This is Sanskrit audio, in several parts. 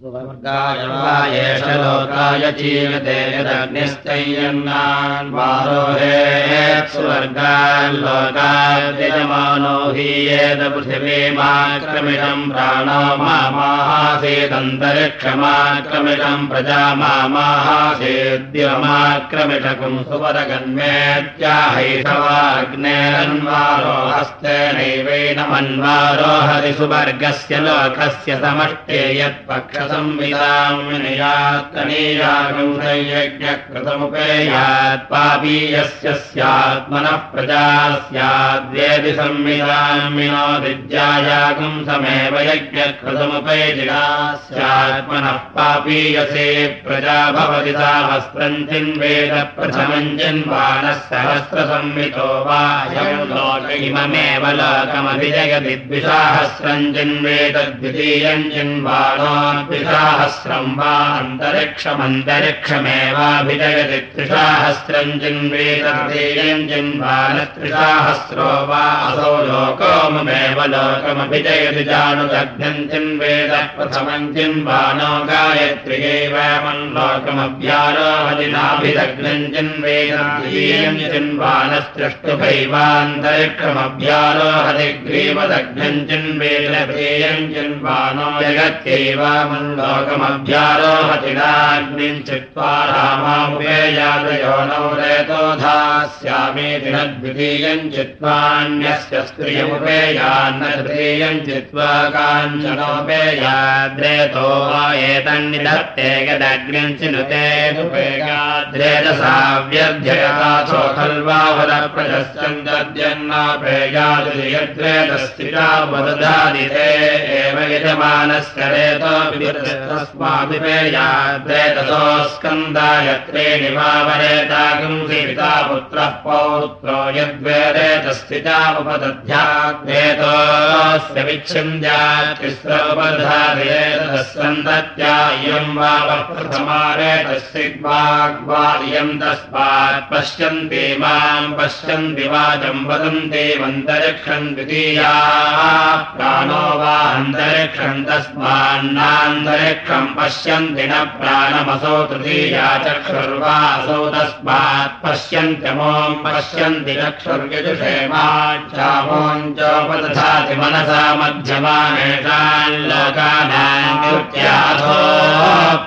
एष लोकाय जीवते यदग्निस्तैयन्नान्वारोहे स्वर्गाल्लोकाद्यजमानो हि येद पृथिवीमाक्रमिणम् प्राणो मामाहासेदन्तरिक्षमाक्रमिणम् प्रजा मामाहासेद्यमाक्रमिषकम् सुवरगन्मेत्याहैषवाग्नेरन्वारो हस्तेनैवैनमन्वारो हरिसुवर्गस्य लोकस्य समष्टे यत्पक्ष संविदामनीयात्तनीयागुंसयज्ञकृतमुपेयात् पापीयस्य स्यात्मनः प्रजा स्याद्वेदि संविदामिनो विद्यायागुंसमेव यज्ञकृतमुपैजिगा स्यात्मनः पापीयसे प्रजा भवति साहस्रम् चिन्वेद प्रथमम् चिन्वानः सहस्रसंवितो वा लोकमभिजयति द्विसाहस्रम् चिन्वेद द्वितीयम् चिन्वानो त्रिसाहस्रम् वा अन्तरिक्षमन्तरिक्षमेवाभिजयति त्रिसाहस्रम् जिन्वेदीयम् जिन्वानत्रिसाहस्रो वा असौ लोकोममेव लोकमभिजयति जानुदग्ध्यम् चिन्वेद प्रथमम् जिन्वानो गायत्र्यैवमम् लोकमभ्यारोहदिनाभिदग्नम् जिन्वेदीयम् जिन्वानस्त्रष्टुभैवान्तरिक्षमभ्यारोहति ग्रीवदग्नम् चिन्वेदयम् जिन्वानो जगत्यैव लोकमभ्यारोहतिनाग्निम् चित्वा रामामुपेयादयो नौ रेतोधास्यामीति न द्वितीयम् चित्वान्यस्य स्त्रियमुपेयान्न तृतीयम् चित्वा काञ्चनोपेयाद्रेतो वा एतन्निधत्ते यदग्निम् चिनुतेदुपेयाद्रेतसा व्यध्ययताथो खल्वाहुरप्रशस्यम् दद्यन्नापेयादु यद्रेतस्थिता वदधादिते एव यजमानस्य रेतो ततोस्कन्दायत्रेणि वावरेतागुंसि पिता पुत्रः पौत्रो प्रथमारेतस्यग्वाग्वादियम् तस्मात् पश्यन्ति माम् पश्यन्ति वाचम् वदन्ति मन्तरिक्षम् द्वितीया प्राणो वा अन्तरिक्षम् तस्मान्नान्तरिक्षम् पश्यन्ति न प्राणमसौ तृतीया चक्षुर्वासौ तस्मात् पश्यन्त्यमोम् पश्यन्ति चक्षुर्यजुषेमाच्चामोञ्चोपदधाति मनसा मध्यमानेषाम् लोकानान्त्याथो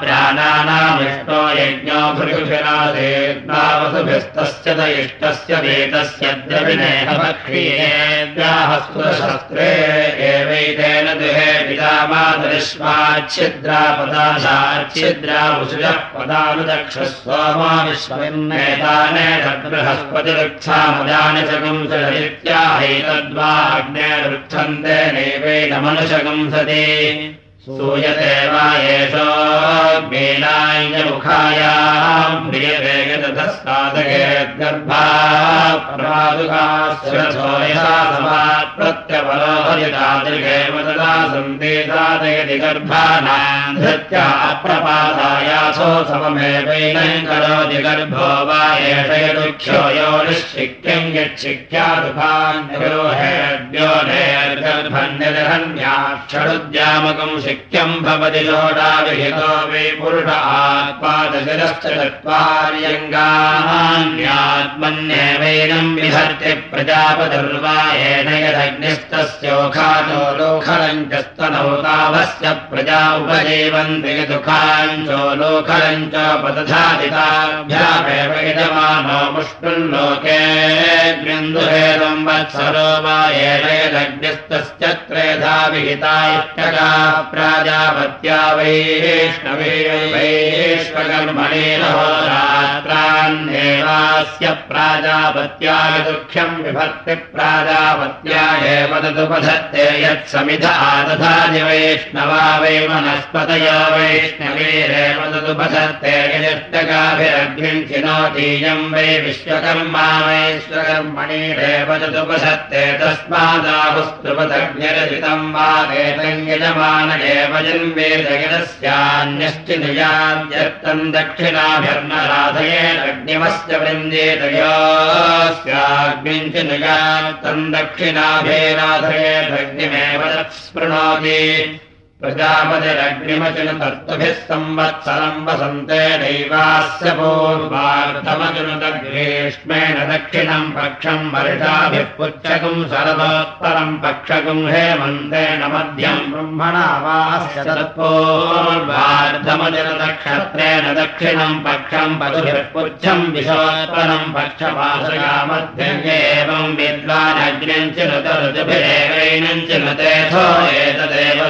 प्राणानामिष्टो यज्ञो भृगुषिरासेत्नावसुभिस्तस्य द इष्टस्य वेदस्य द्रविनेहभक्षीयेद्याहस्त्रशस्त्रे एवैतेन दुहे पितामादृश्वाच्छिद्रापदाच्छिद्रा उषुजः पदानुदक्षः सोमा विश्वन्नेताने बृहस्पतिवृक्षामदानि शगुंसरित्याहैतद्वाग्नेरुक्षन्ते नैवेन मनुषगुंसति सूयते वा एषोग्मेनायमुखायाम् प्रियते यतधस्तादगेद्गर्भा प्रमादुकाश्रथो यथा समात् प्रत्यपरोहरितादृगेव तदा सन्ति साधयति गर्भानाम् धृत्या अप्रपादायासो सममेवैनम् करोति गर्भो वा एषयदुख्यो यो निश्चिक्यम् यच्छिक्यादुभान्यो हेद्यो नेर्गर्भन्यदहन्याक्षरुद्यामकम् शिक्यम् भवति लोडाविहितो वै पुरुष आत्मादशिरश्च चत्वार्यङ्गान्यात्मन्येवैनम् विहर्ति प्रजापदुर्वायेन यदग्निस्तस्योखातो लोखलम् च स्तनौ तावस्य प्रजा उपजीवन्ति दुःखाञ्चो लोखलम् च पदधादिताभ्यामेव यजमानो मुष्टुल्लोके ग्रन्दुहेदम् वत्सरो वा येन यदग्निस्तस्य त्रेधा विहिता प्राजापत्या वैष्णवे वैष्वकर्मणे रात्रान्नेवास्य प्राजापत्या दुःख्यम् विभक्ति प्राजापत्या एव तदुपधत्ते यत्समिध आदधानि वैष्णवा वै वनस्पतय वैष्णवीरेव यदिष्टकाभिरग्निम् चिनोतीयम् वै विश्वकर्मा वैश्वकर्मणिरेव तदुपधत्ते तस्मादाहुस्तृपदग्निरचितम् वा एतम् यजमान एव जन्वेदगिरस्यान्यश्चिनुयाद्यर्थम् दक्षिणाभिर्नराधयेदग्निमस्य वृन्देतयोस्याग्निम् चिनुयात्तम् दक्षिणाभिराधयेदग्निमेव तत्स्पृणोति प्रजापतिरग्निमचिनुतर्तुभिः संवत्सरम् वसन्ते दैवास्य वर्षाभिः पुच्छकुम् शरदोत्तरम् पक्षकुम् हेमन्तेन मध्यम् ब्रह्मणा वास्य तत्पूर्वार्धमचिनुतक्षत्रेण दक्षिणम् पक्षम् पशुभिः पुच्छम् विशोत्तरम् पक्षपाशया मध्यम् एवम् विद्वानग्निम् चिनुतरुजुभिरेवैनम् चिनुतेथो एतदेव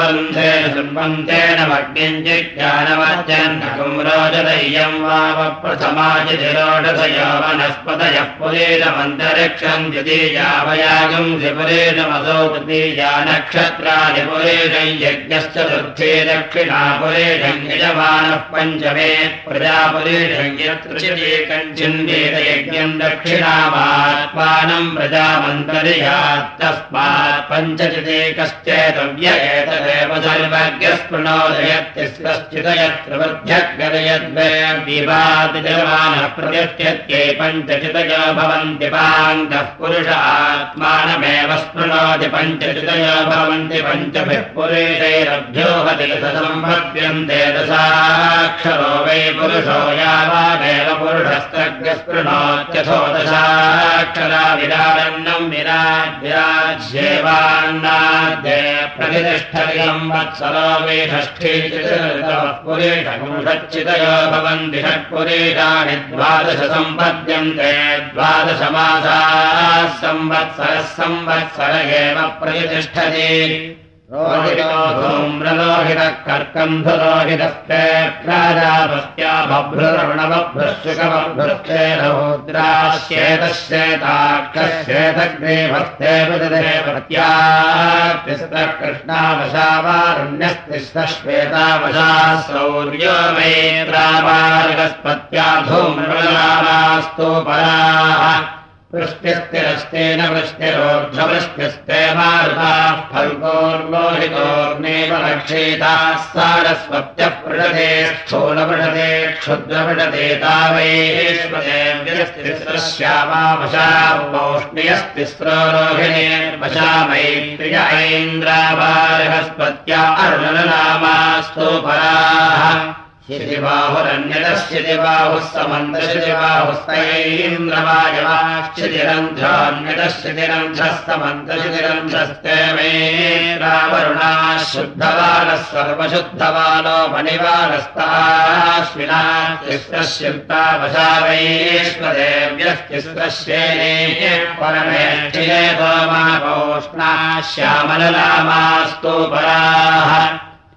सम्बन्धेन भग्निञ्चिज्ञानवत्यन्नकुं रोचदय्यं वावप्रथमाचिरोडधयो वनस्पतयः पुरेशमन्तरिक्षम् द्वितीयावयागं त्रिपुरेशमसौ तृतीया नक्षत्राणि पुरेशं यज्ञश्च चतुर्थी दक्षिणा पुरेशं यजमानः पञ्चमे यत्र चिन्वेद यज्ञम् दक्षिणामात्मानं प्रजामन्तर्यात् तस्मात् पञ्चचिदेकश्चेतव्य एतत् देव वध्यग्गदयद्वयद्विवादिजमानः प्रत्यत्यत्यै पञ्चचितयो भवन्ति पान्तः पुरुष आत्मानमेव स्पृणोति पञ्चचितयो भवन्ति पञ्चभिः पुरुषैरभ्यो हतिसम्भव्यन्ते दशाक्षरो वै पुरुषो यावादेव पुरुषस्तज्ञस्पृणोत्यथो दशाक्षरा विराडन्नम् विराज्येवान्नाद्य प्रतिष्ठति संवत्सरो वै षष्ठी पुरेषपुंषच्चितयो भवन्ति षट्पुरेषाणि द्वादश सम्पद्यन्ते द्वादशमासाः संवत्सरः संवत्सर एव प्रतिष्ठति धूम्रलोहितः कर्कन्धुलोहितस्ते प्राजापत्या बभ्रुरवणबभ्रश्चुकबभ्रश्चे रौद्राश्चेतश्चेताक्षश्चेतग्नेभस्ते पत्यास्तिस्तः कृष्णावशावारण्यस्तिस्तश्वेतावशाः सौर्यो मेत्रावार्गस्पत्या धूम्रलामास्तु पराः वृष्टिस्तिरस्तेन वृष्टिरोर्ध्ववृष्टिस्तेवार्धाः फल्गोर्लोहितोर्नेव रक्षेताः सारस्वत्य पृषते स्थूलपृषते क्षुद्रपृषते तावैश्वदेव्यस्तिस्रश्यामावशापौष्ण्यस्तिस्रो रोहिणेर्वशा मैत्रिय ऐन्द्रावारहस्पत्या अरुणनामास्तु पराः शितिबाहुरन्यतश्चितिबाहुः समन्तशितिबाहुस्तैन्द्रवायवाश्चितिरन्ध्रान्यतश्चितिरन्ध्रस्तमन्तशितिरन्ध्रस्ते मे रावरुणाः शुद्धवानः सर्वशुद्धवानो मणिवानस्ताश्विना तिस्रश्चित्तावशा वैश्वदेव्यस्तिस्रश्येने परमेष्ठिये गोमापोष्णा श्यामलनामास्तु पराः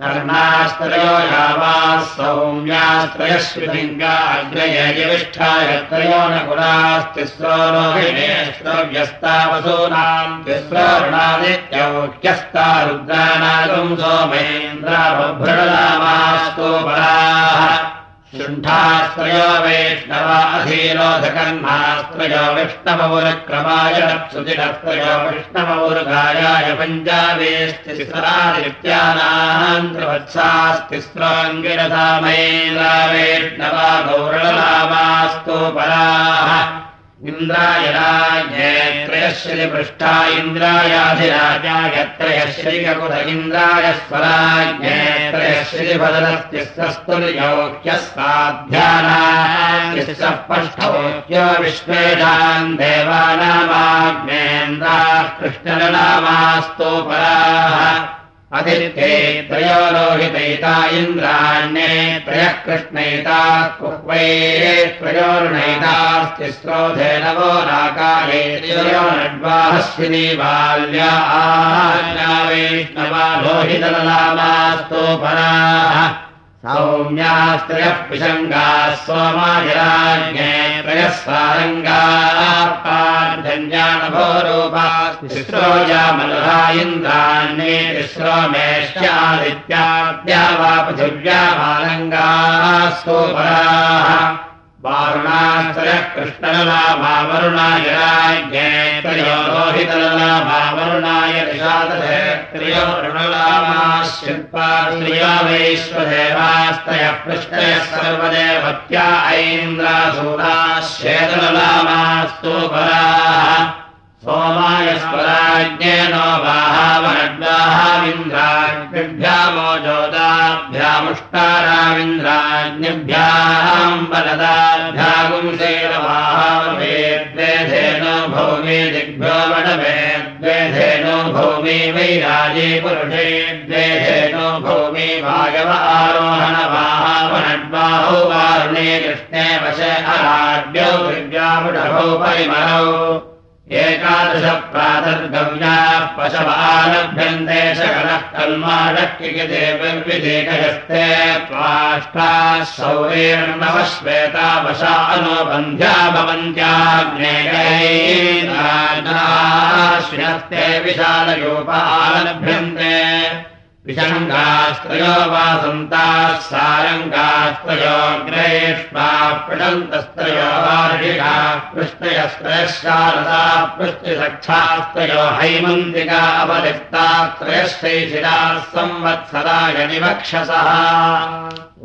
कर्णास्त्रयो यावाः सौम्यास्त्रयश्विलिङ्गाग्रयविष्ठाय त्रयो न गुणास्तिस्रो रोहिणेष्टव्यस्तावसूनाम् तिस्रोणादित्यौक्यस्ता रुद्रानागम् सोमेन्द्राभृणामास्तु पराः शुण्ठास्त्रयो वैष्णवा विष्णवपुरक्रमाय सुजिरस्त्रयो विष्णवपुरगायाय पञ्चावेस्तिसरादित्यानान्त्रवत्सास्तिस्राङ्गिरसामैन्द्रा वैष्णवा गौरलनामास्तु पराः इन्द्रायराज्ञेत्रयश्रिपृष्ठा इन्द्रायाधिराजायत्रयश्रिकुध इन्द्राय स्वराज्ञेत्रयश्रिभदस्तिस्तुर्योक्यः साध्यानाः पष्ठोक्यो विश्वेशान् देवानामाग्नेन्द्राः कृष्णरनामास्तु अधित्ये त्रयो लोहितैता इन्द्राण्ये त्रयः कृष्णैताः कुह्वे त्रयोर्णैतास्तिस्रोधेनवो नाकाले त्रयो नड्वाहस्विनी बाल्या वैष्णवा लोहितलनामास्तु पराः सौम्यास्त्रयः पिशङ्गाः सोमाजराज्ञे त्रयः सारङ्गाः पार्धन्यानभोरूपास्तिस्रोजामलहा इन्द्राण्ये तिस्रो मेष्यादित्याद्या वा पृथिव्या मालङ्गाः सोपराः वारुणाश्रयः कृष्णललाभावरुणाय राज्ञे त्रियो लोहितललाभावरुणाय निषादधे त्रियो त्रियो वैश्वदेवास्त्रयः पृष्टयः सर्वदेवत्या ऐन्द्रासूराश्चेतललामास्तु पराः सोमाय स्वराज्ञेनो बाहावनद्वाहाविन्द्राज्ञभ्यामोजोदाभ्यामुष्टाराविन्द्राज्ञभ्याम् बलदाभ्यागुंसेनवाहवेद्वेधेनो भौमे दिग्भ्यो वडवेद्वेधेनो भौमे वैराजे पुरुषे द्वेधेनो भौमे वायव आरोहणवाहावनड्वाहो वारुणे कृष्णे वश अराड्यौ दिव्यामुडभौ परिमलौ एकादश प्रातर्गव्याः पशवालभ्यन्ते सकलः कल्माडक्यदेविदेकयस्ते त्वाष्टाः सौरेर्णवश्वेता वशा अनुबन्ध्या भवन्त्याग्नेयैश्विनस्ते विशालयोपालभ्यन्ते विषङ्गास्त्रयो वा सन्ताः सारङ्गास्त्रयोग्रेष्मा पृडन्तस्त्रयो वार्षिकाः पृष्टयस्त्रयः शारदा पृष्टिसक्षास्त्रयो हैमन्तिका अपलिप्तास्त्रयश्चैशिराः संवत्सराय निवक्षसः। ओ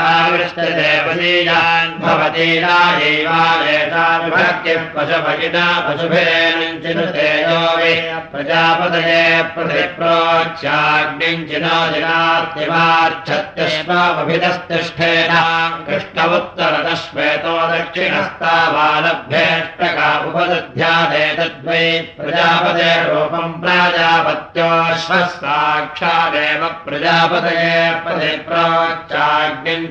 पशुभेनञ्चिनुतेजो वे प्रजापतये प्रतिप्रोच्याग्निञ्चिनो दिनार्तिमार्च्छत्यश्वाभिदस्तिष्ठेन कृष्णवुत्तरतश्वेतो दक्षिणस्तावालभ्येष्टका उपदध्यादेतद्वै प्रजापते रूपम् प्राजापत्योऽश्वः साक्षादेव प्रजापतये प्रतिप्रोच्चाग्निञ्चिनो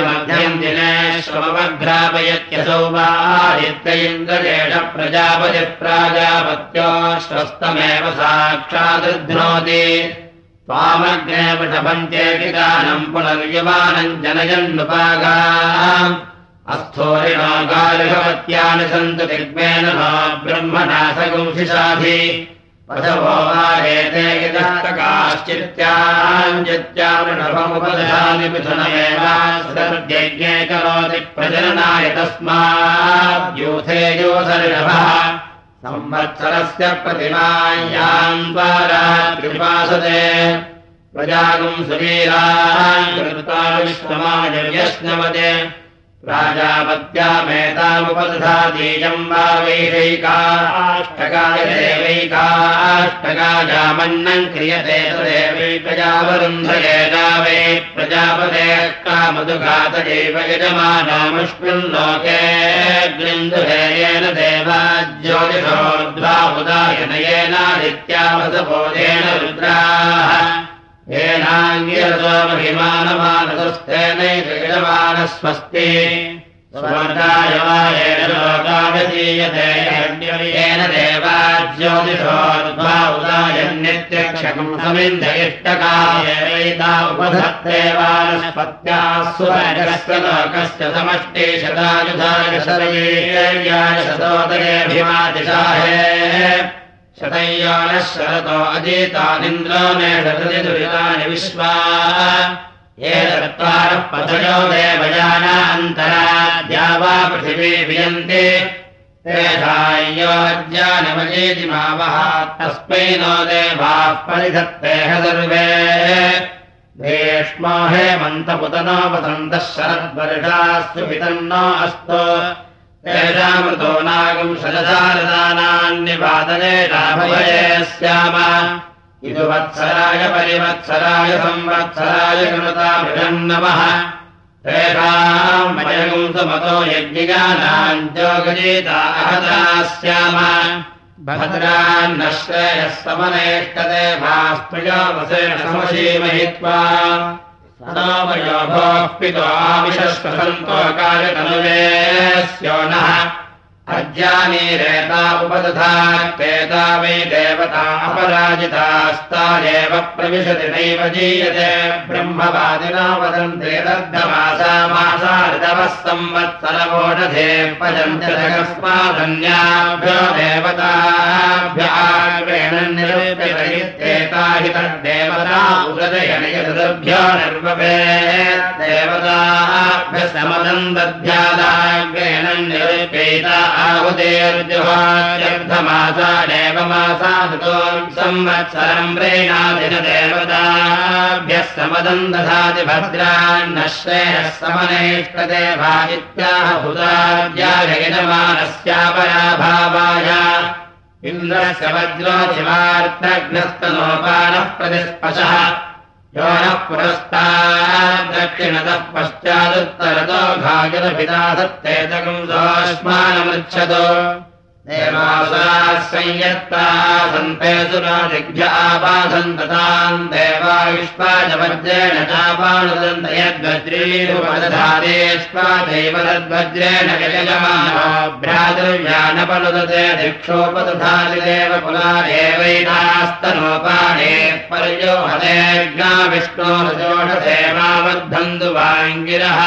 मध्यम् दिने श्वमग्रापयत्यसौ वादित्य इन्द्रजेष प्रजापति प्राजापत्यो श्वस्तमेव साक्षादृध्नोति। त्वामग्ने गानम् पुनर्यमानम् अस्थोरिणो गालिभवत्यानि सन्तु दिग्मेन नो ब्रह्मणासगुंसिसाधि करोति प्रजननाय तस्माद्यूथे योसरिणभः संवत्सरस्य प्रतिमायाम् द्वारा त्रिपासते प्रजागुम् सुवीरान् कृत्वा विश्वमाजव्यश्नवते प्राजापत्यामेतामुपदधातीयम् वा देवैकाष्टकाजामन्नम् क्रियते तदेवैकजावरुन्धयेता वै प्रजापतेः कामधुघातयैव यजमानामस्मिन्लोके गृन्दुहेयेन देवा ज्योतिषोद्वाहुदायनयेनादित्यावसबोधेन रुद्राः येनाङ्गिरतो महिमानमानतस्तेनैतयजमानस्वस्ति स्वर्गाय वा येन लोकागतीयते येन देवा ज्योतिषोद्वा उदायन्नित्यक्षकम् समिन्द इष्टकायैता उपधत्ते वानस्पत्याः सुवर्गस्य लोकस्य समष्टे शतायुधाय शतवीर्याय शतोदरेऽभिमातिशाहे शतय्यानः शरतो अजीतानिन्द्रो मेषति दुरितानि विश्वा। ये चत्वारः पथयो देवयानान्तरा वा पृथिवी वियन्ति। तेषाय्योज्जानमजेति मावः तस्मै नो देवाः परिधत्तेह सर्वे देष्मो हेमन्तपुतनोपसन्तः शरद्वर्षास्तु पितन्न अस्तु नागम् शरदारदानान्यपादने राभये स्याम। इति वत्सराय परिवत्सराय संवत्सराय कृतामृषन्नमः तेषाम् मयगुम् सुमतो यज्ञिकानाञ्जोगजीता अहता स्याम। भद्रान्नश्रेयः वसेन समशीमहित्वा भोः पितो स्यो नः केता वै देवता अपराजितास्तादेव प्रविशति नैव जीयते। ब्रह्मवादिना वदन्ते दग्धमासा मासा ऋतवः संवत्सरवोषधे पचन्ति जगस्मादन्याभ्यो देवताभ्याग्रेण निर्वपे देवताभ्यः समदम् दध्यादाग्रेण निरूप्येता आहुतेर्जुहार्धमासादेव मासादतो संवत्सरम् प्रेणादिनदेवताभ्यः समदम् दधाति भद्रान्नश्रेयः समनेष्टदेवा इत्याहुताद्यायजमानस्यापराभावाय इन्द्रस्य वज्रोचिवार्तघ्नस्तनोपानः प्रतिस्पशः यो नः पुरस्ताद्दक्षिणतः पश्चादुत्तरतो घायतपिता सत्तेतकम् सोऽस्मानमृच्छतो सुरादिभ्य आपासन्तताम् देवा विश्वाजवज्रेण चापानुदन्त यद्वज्रीरुपदधादेष्वादैव तद्वज्रेण यजमानो भ्रातृव्यानपनुदते दिक्षोपदधादिदेव कुलादेवैतास्तनोपाने पर्यो हदेज्ञा विष्णोरजोषसेवावर्धन्तु वाङ्गिरः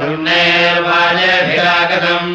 दुर्नेर्वाजभिरागतम्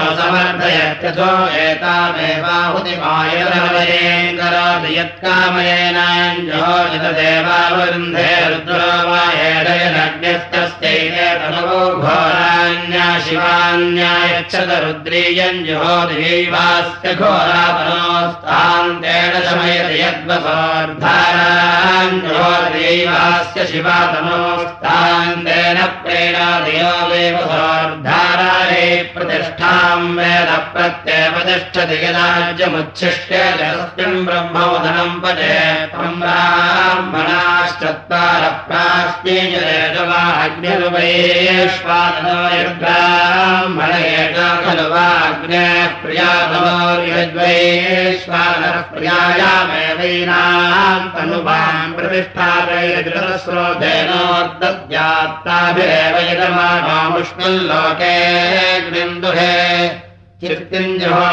देवत्यावसोर्धारेत्यवसोर्धारायनैवैनो समर्थयत्यथो एतामेवाहुतिमायरवयेङ्करोति यत्कामयेनाञ्जोजितदेवावरुन्धे रुद्रो वा एडयनज्ञस्तस्यैते तनुभो घोरान्या शिवान्यायच्छत रुद्रीयम् जुहोदैवास्य घोरातनोस्तान्तेन शमयति यद्वसोर्धाराञ्जुहोदैवास्य शिवातनोस्तान्तेन प्रेणादयो देवसोर्धाराये प्रतिष्ठाम् वेद प्रत्ययपतिष्ठति यदाज्यमुच्छिष्य जस्यम् ब्रह्मोदनम् पदे त्वम् ब्राह्मणाश्चत्वारः प्रास्त्येजवाग्निर्वैश्वादनो यद्ब्राह्मण एष खलु वाग्नेः प्रियातमो यद्वैश्वानः प्रियायामेवैनाम् तनुवाम् प्रतिष्ठात्रयस्रोधेनोर्दद्यात्ताभिरेव यजमानामुष्णल्लोके ग्निन्दुहे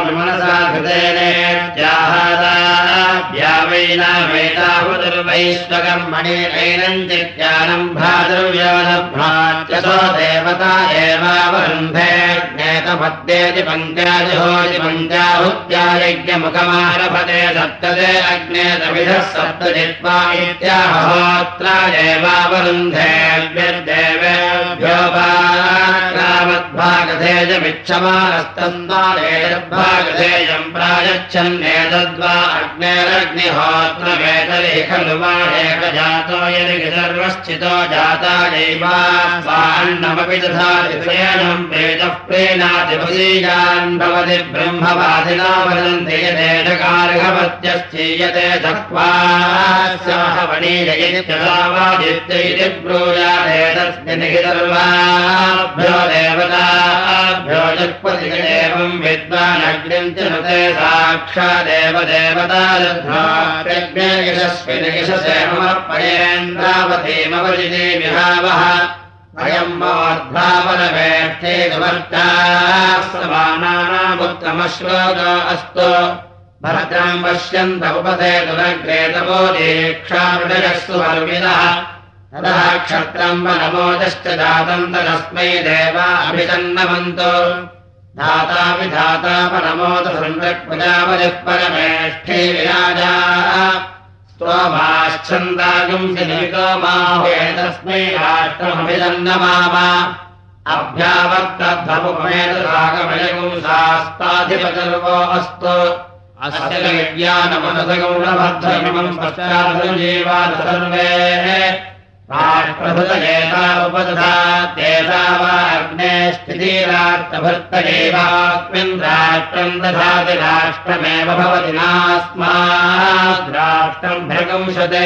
विमनसा हृदयनेत्याहादाभ्यावैनामेताहुदुर्वैश्वकर्मणि चित्यानम् भादुर्व्योनभ्राच्यसो देवता एवावरुन्धे ज्ञेतपद्येति पञ्चाजिहोति पञ्चाहुत्यायज्ञमुखमारभते सप्तदे अग्नेतविधः सप्तजित्वा इत्याहोत्रा एवावरुन्धे व्यर्देवेभ्यो भागधेजमिच्छमानस्तन्दानेर्भागधेयम् प्रायच्छन्नेतद्वा अग्नेरग्निहोत्रमेतरे खलु वा एकजातो यदि प्रेणादिपदीयान् भवति ब्रह्मवादिना वदन्ति यदेशकारघवत्यश्चीयते चक्वावणीयवादित्यैति ब्रूयादेतस्मिन् हि सर्वाभ्यो जक्पति एवम् विद्वानग्निम् च नुते साक्षादेव देवता यज्ञे यशस्विनि यशसेमपयेन्द्रावतीमवजिते विभावः अयम् मोद्भावनवेष्ठे समानानामुत्तमश्लोक अस्तु। भरतम् पश्यन्त उपसे दुरग्रेतवो दीक्षामृडयस्तु वर्विदः ततः क्षत्रम् वनमोदश्च जातम् तदस्मै देवा अभिसन्नवन्तो धाताभिधाता परमोद संरक्प्रजापतिः परमेष्ठे विराजा तस्मै राष्ट्रमभिदन्नमाम अभ्यावर्तध्वमेतरागमयगुंसास्ताधिपतिर्वो अस्तु। सर्वे राष्ट्रभृतयेता उपदधा तेषा वा अग्ने स्थितिराष्ट्रभृत्तयैवास्मिन् राष्ट्रम् दधाति राष्ट्रमेव भवति नास्माद् राष्ट्रम् भृगंशते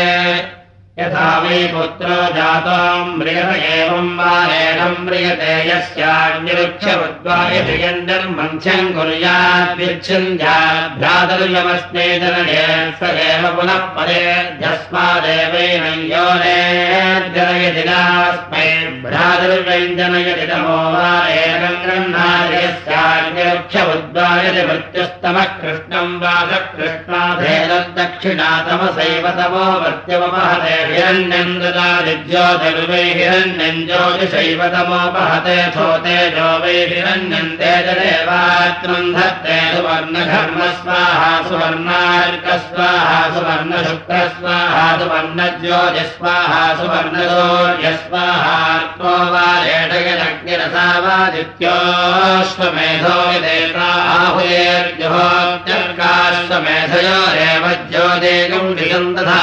यथा वै पुत्रो जाताम् म्रियत एवम् वारेणम् म्रियते यस्यान्यरुक्षवद्वायजन्मन्थ्यम् कुर्याद्विच्छिन्द्याभ्रातर्यमस्मै जनये स एव पुनः पदेऽध्यस्मादेवैनं योनेर्जनयति नास्मै भ्रातर्वैञ्जनयति नमो वारेणम् गृह्णाति यस्यान्यरुक्षवद्वायति मृत्युस्तमः कृष्णम् वासकृष्णाधेनद्दक्षिणातमसैव तमो मृत्युमपहते हिरण्यम् ददादिज्योतिर्वै हिरण्यम् ज्योतिषैव तमोपहते थोते जो वै हिरण्यम् तेजदेवात्रम् धत्ते सुवर्णघर्म स्वाहा सुवर्णार्क स्वाहा सुवर्णशुक्र स्वाहा सुवर्णज्योति स्वाहा सुवर्णदोर्य स्वाहात्मो वा रेटयनग्निरसावादित्योऽश्वमेधो देवाहुयेर्जुहोत्यर्काश्वमेधयोरेव ज्योतिगम् दिगम् तथा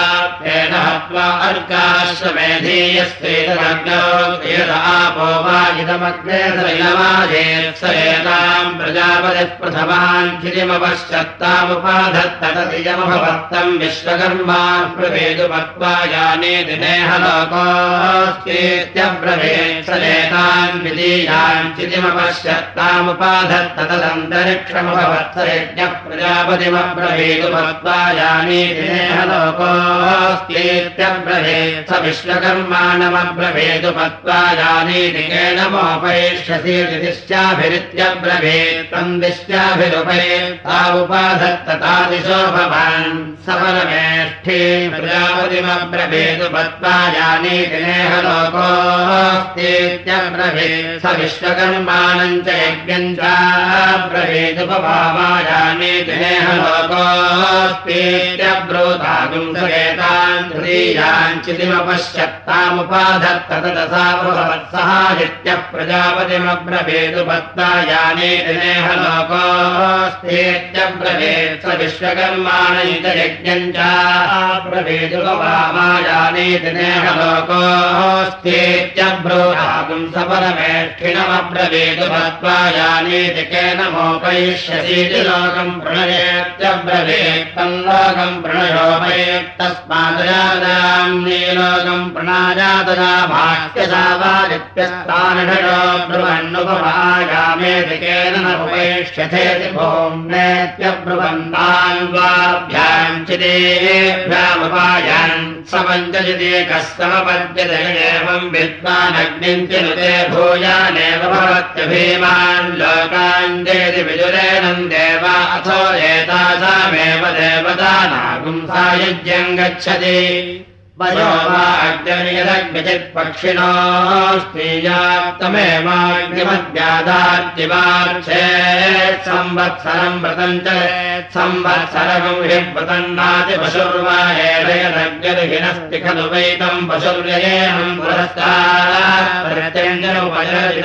तेन हत्वा अर्काश्वमेधीयस्तेतरापो वा इदमग्नेतैलमाजेत् स एताम् प्रजापतिः प्रथमान् चिरिमपश्चत्तामुपाधत्तततियमभवत्तम् विश्वकर्मा प्रभेदुमत्वा याने दिनेह लोकोऽस्तीत्यब्रभेत् स एतान् विधीयान् चिरिमपश्चत्तामुपाधत्ततदन्तरिक्षमभवत् स यज्ञः प्रजापतिमब्रभेदुमत्वा याने दिनेह लोकोऽस्तीत्यब्रभेत् स विश्वकर्माणमब्रभेदु मत्वा जानीतिकेन मोपयिष्यसीति दिश्चाभिरित्यब्रभेत् तम् दिश्चाभिरुपयेत्। तावुपाधत्ततादिशो भवान् सफलमेष्ठी प्रजापतिमब्रभेदु मत्वा जानीति नेह लोकोऽस्तीत्यब्रभेत् स विश्वकर्माणम् च चाब्रभेदुपभावा जानीति नेह लोकोऽस्तीत्यब्रूतागुम् सकेतान् तृतीयान् चितिमपश्यत्तामुपाधत्त तदसा भवत्सहादित्यः प्रजापतिमब्रभेदु पत्ता याने दिनेह लोकोऽस्तेत्यब्रभेत् स विश्वकर्माण च यज्ञम् चाब्रभेदु वामायाने दिनेह लोकोऽस्तेत्यब्रोहागुम् सपरमेष्ठिणमब्रभेदु पत्वा यानेति केन मोपयिष्यसीति लोकम् प्रणयेत्यब्रभेत् तल्लोकम् प्रणयोपयेत्तस्मादयादाम् नीलोकम् प्रणायातया भाष्यसावादित्यस्तानिषयो ब्रुवन्नुपमायामेतिकेन न उपैष्यथेति भोम्नेत्यब्रुवन्तान् वाभ्याम् चिदेभ्यामुपायान् समञ्चजिदेकः समपद्यते एवम् विद्वानग्निम् च नुते भूयानेव भवत्यभीमान् लोकान् जयति विदुरेणम् देवा अथो एतासामेव देवतानागुम् सायुज्यम् गच्छति वयो वा अग्नियदग्निचित्पक्षिणो स्त्रीयात्तमेवाग्निमद्यादार्तिवार्चेत् संवत्सरम् व्रतम् च संवत्सरकम् हि व्रतन्नाति पशुर्वा एषयदग्निर्हिनस्ति खलु वैतम् पशुर्ययेहम् पुरस्तात्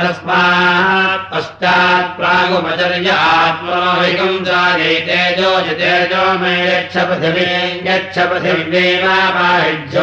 तस्मात् पश्चात् प्रागुपचर्य आत्मनोहिकम् जाये तेजो जितेजो मे यच्छ पृथिवी यच्छ पृथिव्यैवापाहिज्यो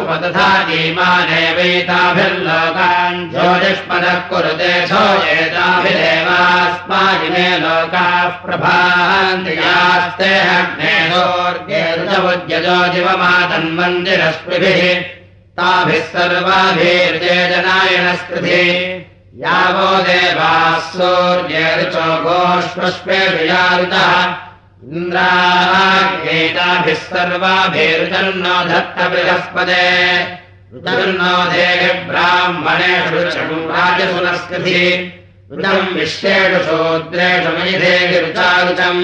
उपदधा दीमानेवैताभिर्लोकान् ज्योतिष्मदः कुरुते छो एताभिरेवास्मादिमे लोकाः प्रभान्तियास्ते अग्नेदोर्गेरुजमुद्यजो दिवमातन्मन्दिरस्पृभिः ताभिः सर्वाभिर्जेजनायनस्कृति यावो देवाः सूर्येरुचो गोष्पष्पेषु यारुतः इन्द्रागेताभिः सर्वाभिरुचन्नो धत्त बृहस्पदे रुचन्नो देहि ब्राह्मणेषु राजसुनस्कृति रुचम् विश्वेषु शूद्रेषु मयिधेहि रुचारुचम्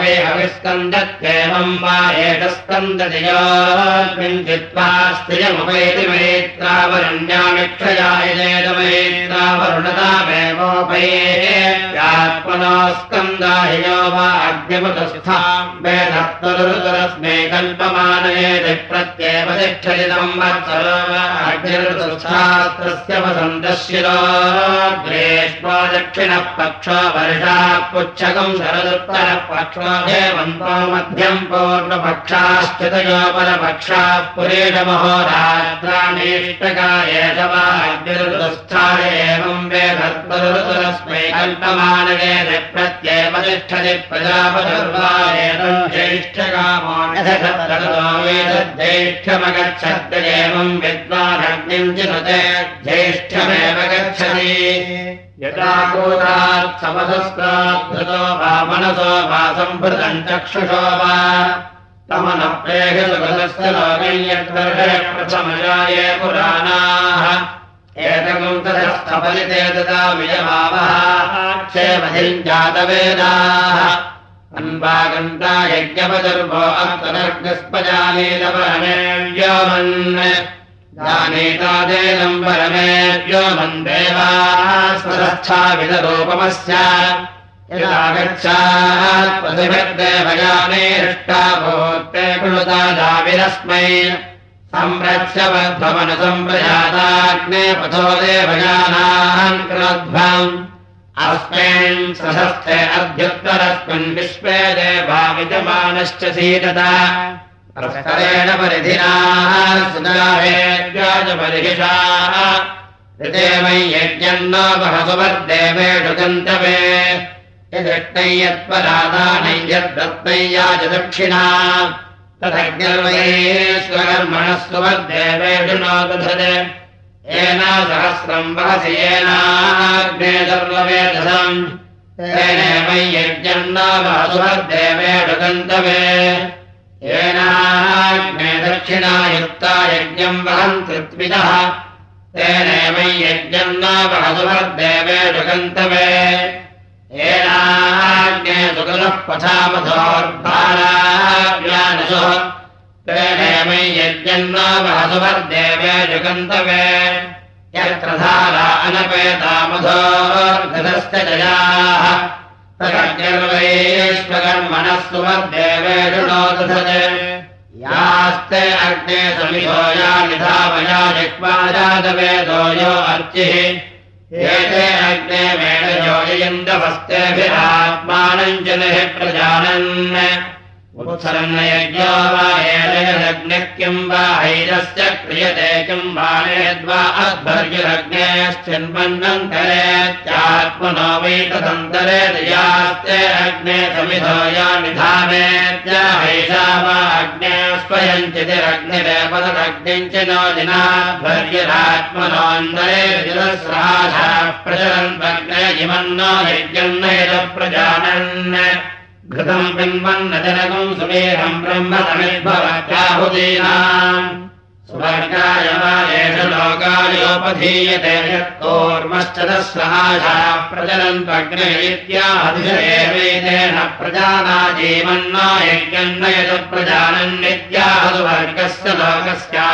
वे हविस्कन्दत्येवम् वा एतस्कन्दतियोऽस्मिञ्चित्वा स्त्रियमुपैति मैत्रावरण्यामिक्षयाय चेदमैत्रावरुणतामेवोपैत्यात्मनो स्कन्दाहियो वा अग्निमुतस्था वेदत्तरुतरस्मै कल्पमानयेति प्रत्येव दक्षिणः पक्षो वर्षाः पुच्छकम् शरदुत्तरः पक्षो हेमन्तो मध्यम् पूर्णपक्षाश्चितयो परपक्षाः पुरेणमहोरात्राणीष्टकाय वाग्निरुतस्थाय एवम् वेदत्तरुतरस्मै कल्पमानयेति प्रत्येव तिष्ठति वेदज्येष्ठमगच्छत् एवम् विद्वानग्निम् चिनुते ज्येष्ठमेव गच्छति यदा समधस्ताद्धृतो वा मनसो वा सम्भृतम् चक्षुषो वा। तमनप्रेहितस्य लोकय्यद्वर्षे प्रथमजाये पुराणाः। एतकम् तदस्थफलिते तदा विजमावः क्षेमधिम् जातवेदाः। अन्वागन्ता यज्ञपदर्भो अन्तनर्गस्पजानीतपरमेव्योमन् परमेव्योमन् देवाः स्वरच्छाविदरूपमस्य यदागच्छात् प्रतिभिर्देवयानेष्टा भूत्ते कृता दाविरस्मै। संरक्ष्यवध्वमनुसम्प्रजाताग्ने पथो देवयानान् क्रोध्वम् अस्मिन् सहस्ते अध्युत्तरस्मिन् विश्वे देवा विद्यमानश्च सीदता परस्परेण परिधिनाः सुनावेद्याजपरिहिषाः ऋते वै यज्ञम् न बहसुवर्देवेषु गन्तवे यदृष्टै यत्परादानै यद्रत्नै याच दक्षिणा तथज्ञर्वयेष्वकर्मणः सुवर्देवेषु नो दधते। येन सहस्रम् वहसि येनाग्ने सर्ववेदसम् तेनैव यज्ञम् न बहसुवर्देवेषु गन्तवे यज्ञम् वहन्ति त्विदः तेनैव यज्ञम् न बहसुवर्देवेषु गन्तवे येनाग्ने सुगुलः पथामथोर्भाराव्यानसुः तेनैव यज्ञम् न बहसुवर्देवेषु गन्तवे यत्र धारा अनपेतामधोर्घतस्य जयाः। तदग्निर्वैश्वकर्मणः सुवर्देवेषु नो दधते यास्ते अग्ने समिधो या निधामया जिह्वाजातवेदो यो अर्चिः। एते अग्ने मेणयोजयन्तवस्तेभिरात्मानम् जनः प्रजानन् उत्सरन्नयज्ञो वा एतयदग्निः किम् वा हैरस्य क्रियते किम् वा नेद्वा अध्वर्युरग्नेश्चिन्वन्नम् करेत्यात्मनो वैतदन्तरे दयास्ते अग्ने समिधो या निधामेत्य हैषा वा अग्ने तदग्निम् च नो रजरस्राशा प्रचरन्वग्ने इमन्नो यज्ञम् नैर प्रजानन् घृतम् पिन्वन्नजनकम् सुमेहम् ब्रह्म समिद्भवत्याहुदीनाम् स्वर्गाय वा एष लोकायोपधीयते यत्कोर्मश्च तस्रहाशा प्रचलन्त्वग्ने इत्याहदिशेवेदेन प्रजानाजीवन्न यज्ञन्न यत् प्रजानन्नित्याह सुवर्गस्य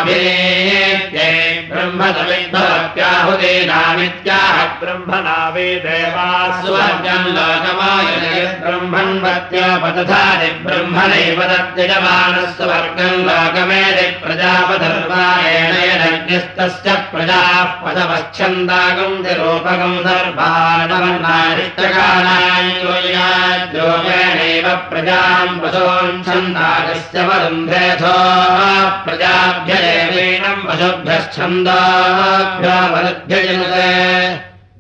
ब्रह्मणा वेदेवा स्वर्गम् लोकमायनयत् ब्रह्मण्वत्योपदधाति ब्रह्मणैव तद्यजमानः स्वर्गम् लोकमेदि प्रजापधर् यदग्निस्तस्य प्रजाः पदवच्छन्दागम् तिरोपगम् सर्वाणवन्नारिष्टकानायोगेनैव प्रजाम् पशोच्छन्दागस्य वरुन्धेथो प्रजाभ्यदेवीणम् पशुभ्यश्छन्दाभ्यावरुभ्यजनुते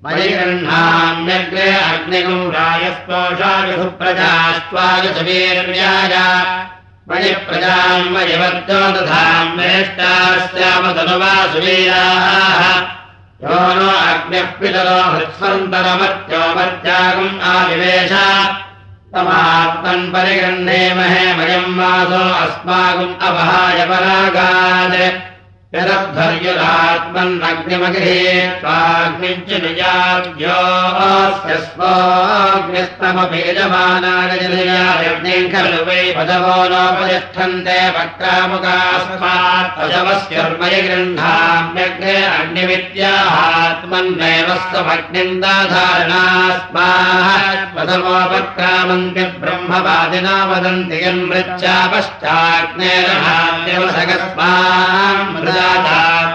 मयि गृह्णाम्यग्रे अग्निगुम् रायस्पोषायुः प्रजास्त्वायुषवीर्याय मयि प्रजाम् मयि वर्जो दधाम् वेष्टास्यामतनुवासुवीराः यो नो पितरो हृत्स्वन्तरमर्त्यो मर्त्यागम् आविवेश तमात्मन् परिगृह्णेमहे मयम् वासो अस्माकम् अपहाय परागात्। यदध्वर्युरात्मन्नग्निमगृहेत्वाग्निञ्च निजाभ्योऽस्य स्वाग्निस्तमपीजमानाय खलु वै पदवो नोपतिष्ठन्ते वक्रामुखास्मात् पशवस्यर्मय गृह्णाम्यग्ने अग्निविद्याहात्मन्नेव स्वभग्निन्दाधारणास्माः पदमोपक्रामन्ति ब्रह्मवादिना वदन्ति यन्मृत्या पश्चाग्नेरहाद्यवसगस्मान्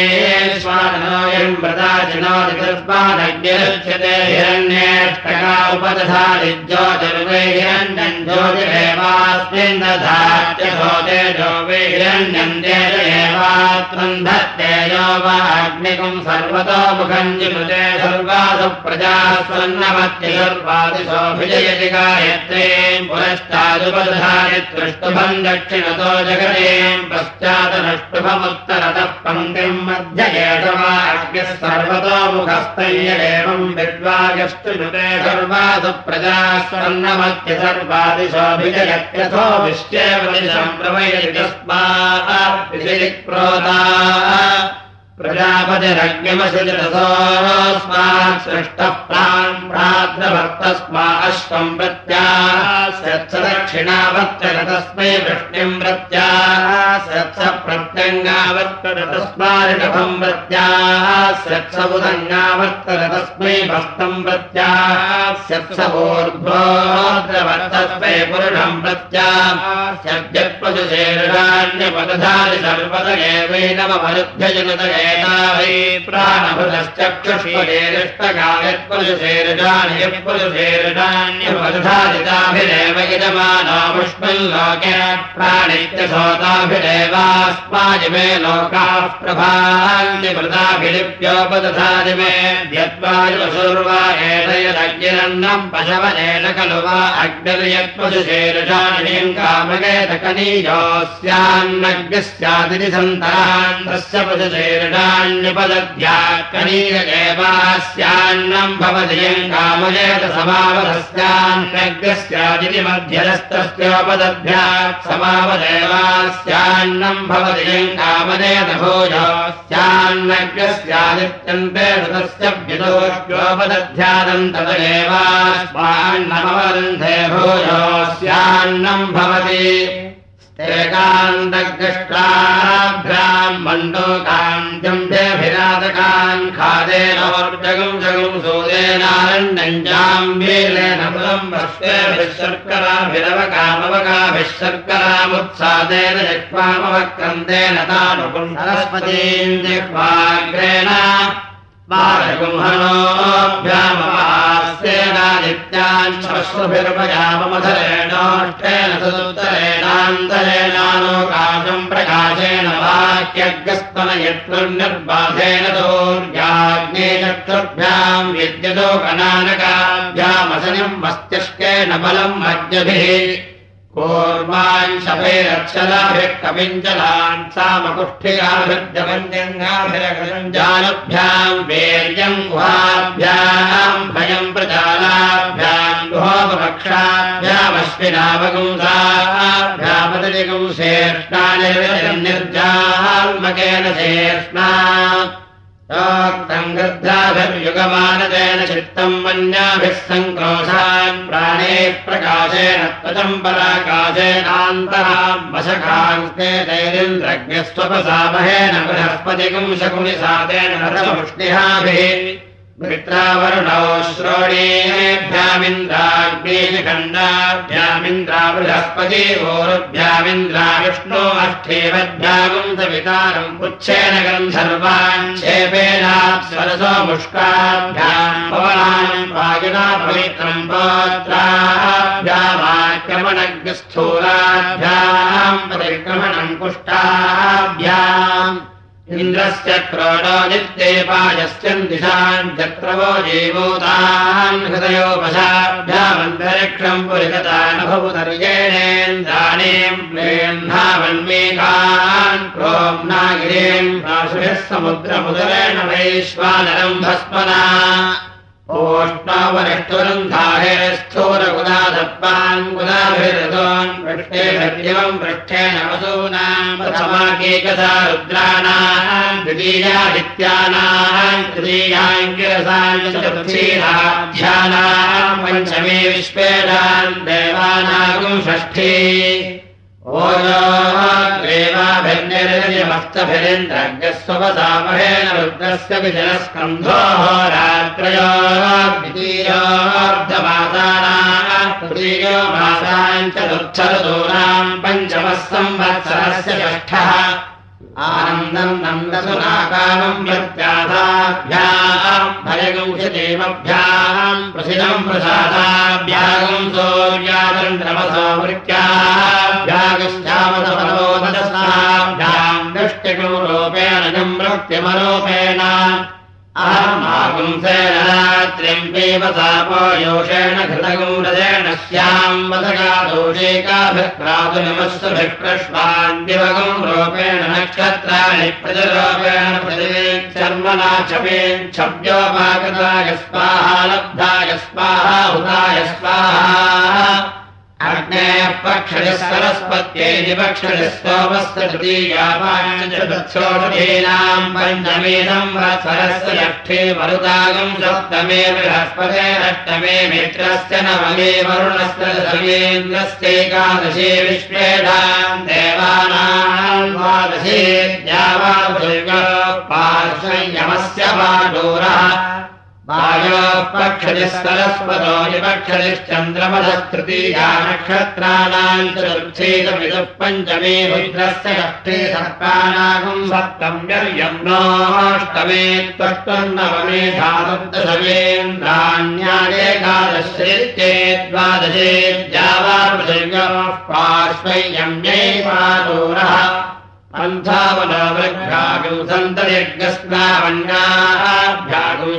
सकस्मादग्निरुच्यतेऽथोऽयं वा अग्निर्वैश्वानोऽयं वदाचिनोदिकस्मादग्निरुच्यते हिरण्येष्टका उपदधादिज्योतिर्वै हिरण्यम् ज्योतिरेवास्मिन् दधात्यथो तेजो वै हिरण्यम् तेज एवात्मन् धत्तेजो वा अग्निकम् सर्वतो मुखम् जिनुते सर्वासु प्रजाः स्वन्नमत्य सर्वादिशोऽभिजयति गायत्रीम् पुरश्चादुपदधारि त्रिष्टुभम् दक्षिणतो जगतीम् पश्चादनष्टुभमुत्तरतः पङ्क्तिम् मध्य एष वा अग्निः सर्वतो मुखस्तय्यदेवम् विद्वागष्टुनुते सर्वासु प्रजाः स्वर्णमत्य सर्वादिशोऽभिजयत्यथो विश्चेव दिशम् प्रवयति तस्मात् प्रोता प्रजापतिरग्निमसिरथोऽस्मात् सृष्टः प्राम् प्राद्रभक्तस्मा अश्वम् प्रत्यासत्स दक्षिणावर्तन तस्मै वृष्टिम् प्रत्यासत्स प्रत्यङ्गावर्तन तस्मारिणभम् प्रत्यासत्स उदङ्गावर्तन तस्मै भस्तम् प्रत्यासत्स ऊर्ध्वोद्रवर्तस्मै पुरुषम् प्रत्यास्यद्यत्पशुशेषान्यपदधारि सर्वद एवैनमरुभ्यजनत एता वै इदमानामुष्मल्लोके प्राणित्यसोताभिरेवास्माजिमे लोकाः प्रभान्यमृताभिलिप्योपदधारि मे यद्वायुवशुर्वा एतयदग्निरन्नम् पशवनेन खलु वा अग्निर्यत्पशुशेरजानिम् कामगेतकनीयोऽस्यान्नग्निः स्यादिति सन्तरान् तस्य पशुशेरजान्यपदध्या यम् कामयेत समावधस्यान्नग्निः स्यादिति मध्यरस्तस्योपदभ्या समावदेवास्यान्नम् यम् कामयेत भोजो स्यान्नग्निः स्यादित्यन्ते तस्य व्युदोष्योपदध्यानम् तदेवास्मान्नमवरुन्धे भोजो स्यान्नम् भवति एकान्तग्रष्टाभ्याम् मण्डोकान् जम्भ्यभिरातकान् खादेनोर्जगम् जगम् जाम्बीलेन फलम् वस्त्रेभिः शर्कराभिरवकामवकाभिः शर्करामुत्सादेन जक्वामवक्रन्देन जिह्वाग्रेण बालकुम्भनोऽभ्यामवास्येनादित्यान् श्वश्रुभिर्भयाममधरेणोष्ठेन तदुत्तरेणान्तरेणानोकाशम् प्रकाशेन वाक्यग्रस्तन यत्नुर्निर्बाधेन दोर्याग्ने चक्षुर्भ्याम् विद्यतो कनानकाभ्यामसनिम् मस्तिष्केन बलम् मज्जभिः कूर्मान् शपैरक्षलाभिः कविञ्जलान् सामकुष्ठिकाभिर्जपञ्जङ्गाभिरगजानुभ्याम् वीर्यम् गुहाभ्याम् भयम् प्रजालाभ्याम् निर्जाल्मकेन शेष्णा ोक्तम् गृद्धाभिर्युगमानतेन चित्तम् मन्याभिः सङ्क्रोशान् प्राणेः प्रकाशेन त्वचम् पराकाशेनान्तराम् वशकान्ते तैरिन्द्रज्ञस्वपसामहेन बृहस्पतिकम् शकुनि सातेन रथमुष्टिहाभिः मित्रावरुणौ श्रोणीभ्यामिन्द्राग्नेखण्डाभ्यामिन्द्रा बृहस्पति गोरुभ्यामिन्द्रा विष्णो अष्ठेवद्भ्यागुम् सवितारम् पुच्छेन गन्धर्वान् क्षेपेनाप्सरसो मुष्काभ्याम् पवनान् वायुना पवित्रम् पोत्राभ्यामाक्रमणग्स्थूलाभ्याम् परिक्रमणम् पुष्टाभ्याम् इन्द्रस्य क्रोडो दिशान् चक्रवो जीवोतान् हृदयोपशाभ्यामन्तरिक्षम् पुरिगतानुभवतर्येणेन्द्राणीम् प्लेन्धावन्मेकान् क्रोम्नागिरीम् राशुभिः समुद्रमुदरेण वैश्वानरम् भस्मना स्थूरकुदाधत्पान् कुदाभिरतोन् पृष्ठे प्रथमाकेकदा रुद्राणाम् चतुर्थीराध्यानाम् पञ्चमे विश्वेदान् देवानागुम् षष्ठी। ेवाभिर्निरजमस्तभिरिन्द्रज्ञस्वपसामहेन रुद्रस्य विजनस्कन्धोः द्वितीयोऽर्धमासानाम् तृतीयो मासाम् चतुर्थऋतूनाम् पञ्चमः संवत्सरस्य षष्ठः आनन्दम् नन्दसुनाकामम् प्रत्यासाभ्याम् भयगंशदेवभ्याम् प्रसिदम् प्रसादाभ्यागम् सौर्याचन्द्रमसो मृत्याभ्यागश्चामसमरोदसाभ्याम् दृष्टिगुरूपेण जमृत्यमरोपेण ेवसापोषेण घृतगौरजेण स्याम् वदगादोषेकाभिक्रातुनिमस्सुभिप्रश्वान्दिवगम् रूपेण नक्षत्राणि प्रजरूपेण पृथिवी चर्मना छव्योपाकृताय स्वाहा लब्धाय स्वाहा हुताय स्वाहा अग्नेः पक्षिः सरस्वत्यै निपक्षिः सोमस्य तृतीयापाञ्चदक्षोषधीनाम् पञ्चमेदम् वत्सरस्य लक्षे मरुदागम् सप्तमे बृहस्पते अष्टमे मित्रस्य नवमे वरुणस्य दशमेन्द्रस्यैकादशे विश्वेदाम् देवानाम् द्वादशे पार्श्वयमस्य पाडोरः वायोपक्षतिः सरस्वतो विपक्षतिश्चन्द्रमधस्तृतीया नक्षत्राणाम् चतुर्थेदमिदः पञ्चमे रुद्रस्य षष्ठे सर्पाणागम् सप्तम्यर्यम् नोष्टमे त्वष्टन्नवमे धातुदशमेन्द्राण्यादेकादशेत्ये द्वादशे द्यावापृथिव्यः पार्श्वयम्यै पादोरः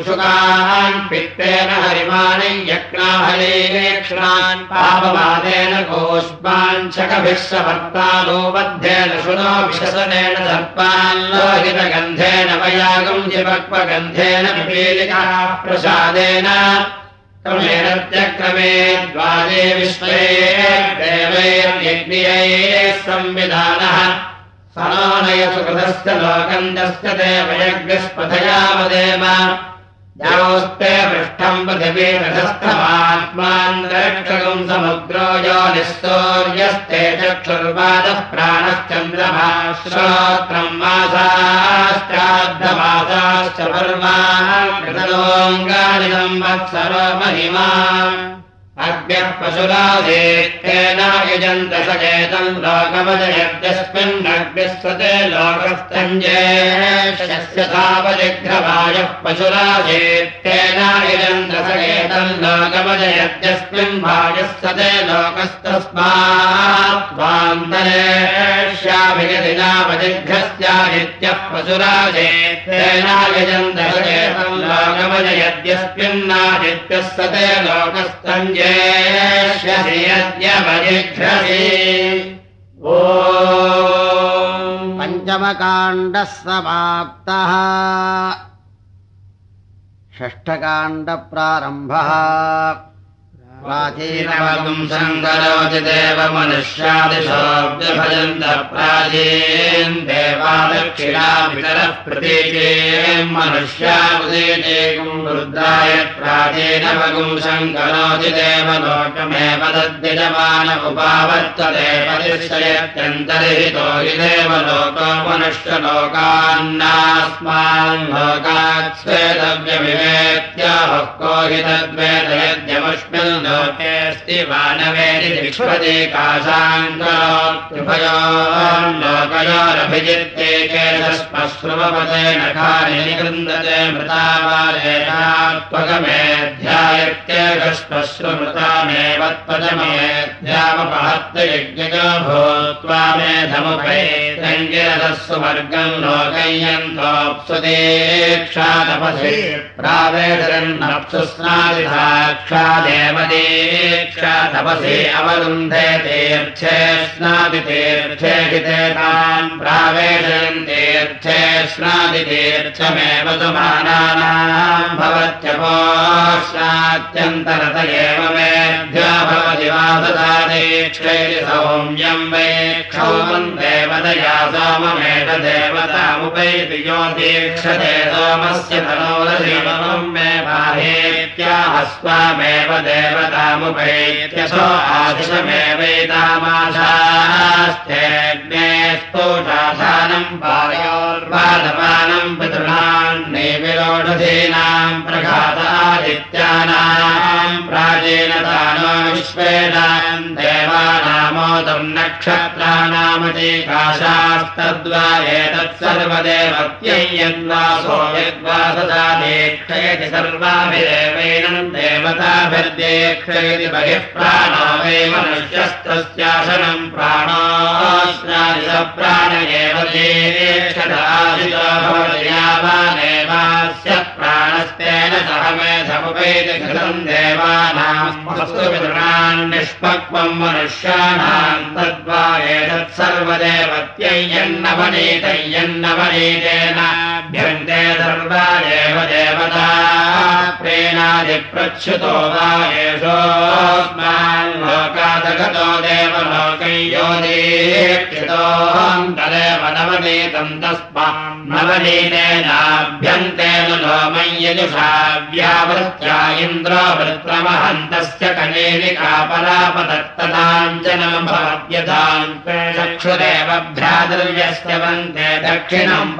शुकान् पित्तेन हरिमाणि यज्ञाहलेक्षणान् पापवादेन गोष्पाञ्छकभिः सवर्तानो बद्धेन शुनो विशसनेन सर्पान् लोहितगन्धेन वयागम् जिवक्वगन्धेन पिपीलिका प्रसादेन क्रमेण त्यक्रमे द्वारे विश्वे देवैर्यज्ञैः संविधानः सनोनय सुकृतस्य लोकन्दस्य देवयज्ञस्पथयावदेव। योस्ते पृष्ठम् पृथिवी रथस्थमात्मान्तरिक्षगम् समुद्रो यो निःसौर्यस्ते चक्षुर्वादः प्राणश्चन्द्रमा श्रोत्रम् मासाश्चाद्धमासाश्च पर्वाः कृतलोङ्गानि संवत्सरो महिमा अद्यः पशुरादेत्तेन यजन्त सचेतम् लोकवजयद्यस्मिन्नग्निस्वते लोकस्तञ्जेष्यस्य तावजिघ्रवायः पशुरादेत्तेन यजन्त सचेतम् लोकवजयद्यस्मिन् भाजस्वते लोकस्तस्मात् स्वान्तरेष्याभिगतिनावजिघ्रस्यादित्यः पशुरादेत्तेन यजन्त सचेतम् लोकवजयद्यस्मिन्नादित्यः सते लोकस्तञ्जे ओ पञ्चमकाण्डः समाप्तः षष्ठकाण्डप्रारम्भः प्राचीन् देवादक्षिणा पितरः प्रतीके मनुष्यामुदीतेकुम् रुद्राय प्राचीनवगुम् सङ्करोति देव लोकमेव तद्यजमान उपावर्तते परिश्रयत्यन्तर्हितो हि देव लोको मनुष्यलोकान्नास्मान् लोकात् स्वेदव्यविवेत्याहः को हि तद्वेदयद्यमुष्मिन् लोकेऽस्ति तस्मश्रुवपते नखानि निकृन्दते मृतावारेणात्मकमेऽध्यायत्येकश्मश्रुमृतामेव त्वजमेऽध्यामपहत्त यज्ञयो भूत्वा मेधमुपैरङ्गिरसस्सु वर्गम् लोकय्यन्तोऽप्सुदीक्षातपसि प्रावेशरन्नप्सु स्नादि साक्षादेव दीक्षा तपसि अवरुन्धे तीर्थे स्नादि तीर्थे हितेतान् प्रावेशयन् तीर्थे स्नादि तीर्थमेव सुमानानाम् भवत्यपोष्णात्यन्तरत एव मेभ्य भवति वासदा दीक्षैरि सौम्यम् क्षौमम् देवतया सोममेष देवतामुपैति यो दीक्षते सोमस्य तनोरशिवम् मे बाहेत्याह स्वामेव देवतामुपैत्यसो आदिशमेवैतामाशास्तेऽग्ने स्तोषासानम् पायोर्वादपानम् प्राचीनतानो विश्वेनाम् देवानामोदम् नक्षत्राणामतीकाशास्तद्वा एतत्सर्वदेवत्यै यद्वासो यद्वासदा दीक्षयति सर्वाभिदेवैनम् देवताभिर्दीक्षयति बहिः प्राणो वै मनुष्यस्तस्यासनम् प्राणोऽस्नादि स प्राण एव दीक्षदादितो भवति यावानेवास्य प्राणस्तेन सह मेधमुपैति घृतम् देवानाम् वस्तु पितॄणाम् निष्पक्वम् मनुष्याणाम् तद्वा एतत् यन्नवनीतेनाभ्यन्ते सर्वा एव देवता प्रेणादिप्रच्युतो वा एषोऽस्मान् लोकादगतो देवलोकय्यो दीक्षितोऽहम् तदेव नवनीतम् तस्मान् नवनीतेनाभ्यन्तेन लोमं यजुषाव्यावृत्या इन्द्रो कलेलिकापरापदत्तदाञ्जनम् भवत्यथाम् चक्षुरेव भ्रातृव्यस्य वन्ते दक्षिणम्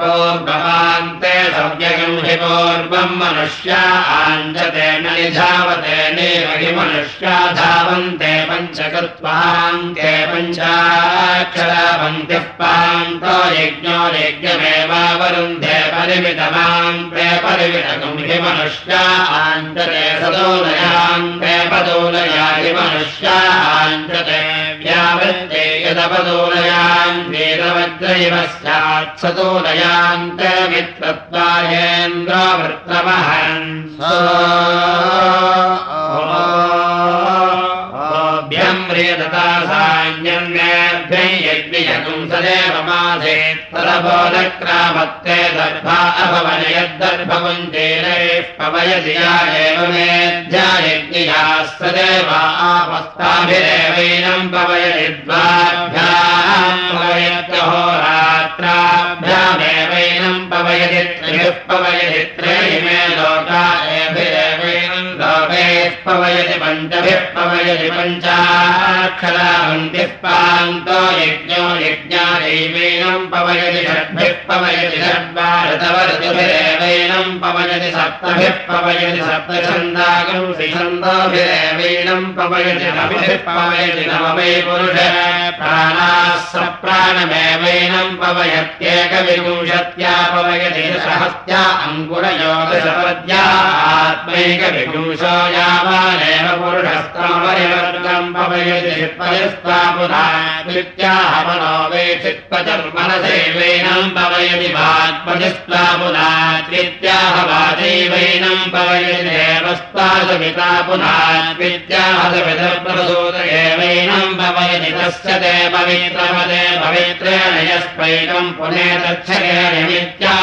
हि पूर्वम् मनुष्या आञ्जते न निधावते नेव हि मनुष्या धावन्ते पञ्चकृत्वान्ते पञ्चाक्षरावन्त्यः पान्तो यज्ञो यज्ञमेवावरुन्धे परिमितमान्ते परिमितकम् हि मनुष्या आञ्जते सदोलयान्ते पदोलया हि मनुष्या आञ्जते व्यावृत्ते यदपदोलयान् वेदवज्रैव स्यात् सदोलयान्ते मित्रत्वायेन्द्र वृत्रमहन् भ्यम्रियदता सान्यन्येभ्यै यज्ञयकुम् तदबोधक्रामत्ते दर्भा अभवन यद्दर्भवञ्जेनैः पवयसि या एव मेध्या यज्ञयाः सदेव आपस्ताभिरेवैनम् पवयति द्वाभ्याम् पवयत्यहोरात्राभ्यामेवैनम् पवयति त्रिभिः पवयति त्रयिमे लोका लोकैः पञ्चभिः पवयति पञ्चाक्षरावन्तिः पान्तो यज्ञो यज्ञादैवेनम् पवयति षड्भिः पवयति षड्वारतवऋतुभिरेवैनम् पवयति सप्तभिः पवयति सप्तछन्दागम् श्रीछन्दोभिरेवैनम् पवयति नवभिः पवयति नवमै पुरुष प्राणाः सप्राणमेवैनम् पवयत्येकविंशत्या पवयति सहस्त्या अङ्कुरयोगशपद्या आत्मैकविंशो एव पुरुषस्तामयवर्गम् पवयति परिस्वा पुनात् पवयति वा त्वनात्वित्याः पवयति देवस्ता समिता पुनात् विद्याः समित प्रसूत एवैनम् पवयति दश्यते पवित्रपदे पवित्रेणस्वैदम् पुने तच्छादितमेवैता